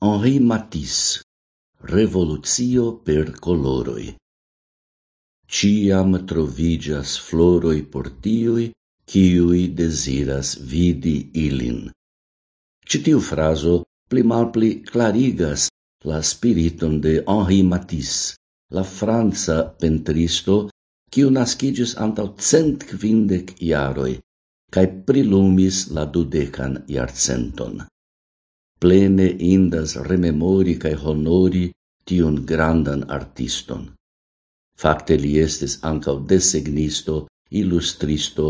Henri Matisse Revolucio per coloroi Ciam trovigas floroi portiui, ciui desiras vidi ilin. Citiu fraso pli malpli clarigas la spiriton de Henri Matisse, la Franza pentristo, ciu nascidis antau cent quindec iaroi, cae prilumis la dudecan iarcenton plene indas rememori cae honori tion grandan artiston. Fakte li estes ancau desegnisto, illustristo,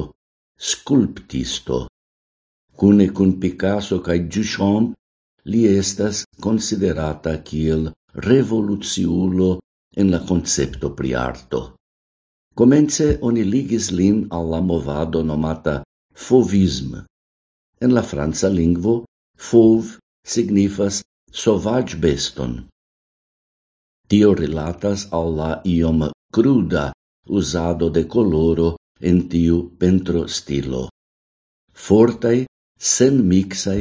sculptisto. Cune cun Picasso cae Duchamp li estas considerata kiel revoluciulo en la concepto pri arto. Comence oni ligis lin al la movado nomata fovism. En la franca lingvo fov signifas sovaĝbeston. Tio rilatas al la iom cruda uzado de coloro en tiu pentro pentrostilo. Fortaj, senmixaj,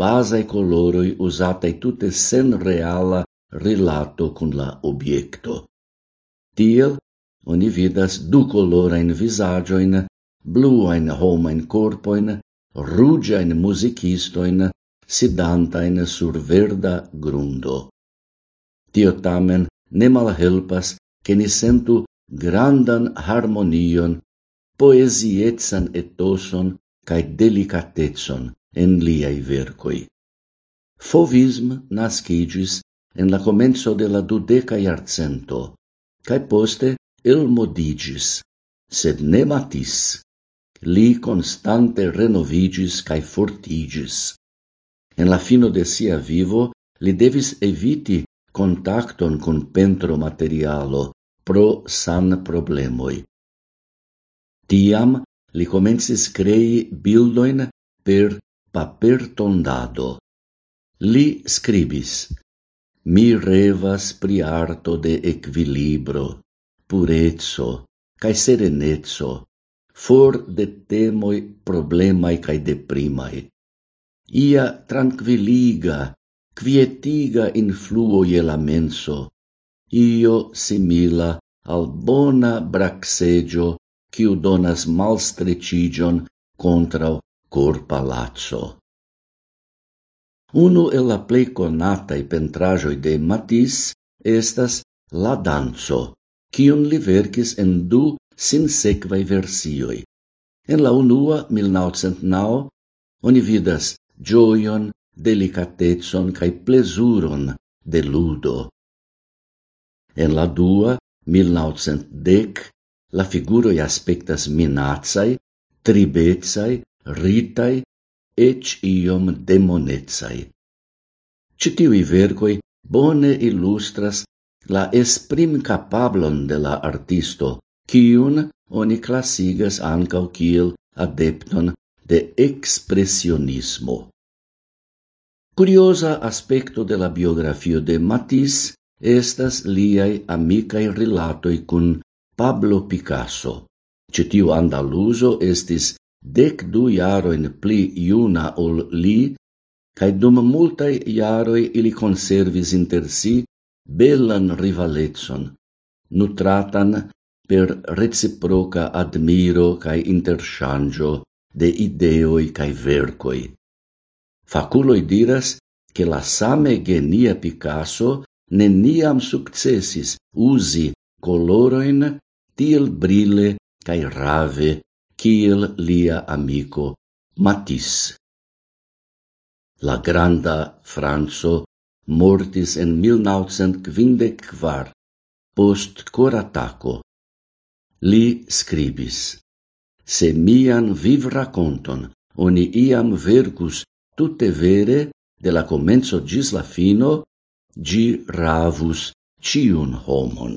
bazaj coloroj uzataj tute sen reala rilato kun la objekto. Tiel oni vidas du colorain visagioin, bluain homain corpoin, rugiain musicistoin, sidantain sur verda grundo. Tio tamen ne malhelpas che ni sentu grandan harmonion, poesietsan etoson cae delicatezon en liai vercoi. Fovism nascigis en la comenzo de la dudeca iarcento, cae poste el modigis, sed ne matis. Li constante renovigis cae fortigis. En la fino de sia vivo li devis eviti contacton con pentro materialo pro san problemoi. Tiam li comencis crei bildoin per paper tondado. Li scribis Mi revas pri arto de equilibro, purezzo, cae serenezzo, for de temoi problemai cae deprimai ia tranquilliga, quietiga influo je la menso, io simila al bona braxegio quiu donas malstrecigion contra cor palazzo. Uno e la plei conatai pentrajoi de Matisse estas La Danzo, quion li vercis en du sinsequai versioi. En la unua, 1909, oni vidas gioion, delicatezon cae plesuron de ludo. En la dua, 1910, la figuroi aspectas minazai, tribezai, ritai, ec iom demonezai. Citiui vergoi bone illustras la esprim capablon de la artisto, cium oni classigas ancau kiel adepton de expressionismo. Curiosa aspecto de la biografio de Matisse estas liai amicae relatoi cun Pablo Picasso. Citiu Andaluso estis dec du jaroin pli iuna ol li, cae dum multae jaroi ili conservis inter si bellan rivaletson, nutratan per reciproca admiro cae interchangio de ideoi cae vercoi. Faculoi diras che la same genia Picasso neniam successis usi coloroin tiel brille cae rave kiel lia amico Matisse. La granda Franco mortis en 1954 post corataco. Li scribis se mian viv raconton oni iam vercus tutte vere de la comenzo gis la fino, gi ravus ciun homon.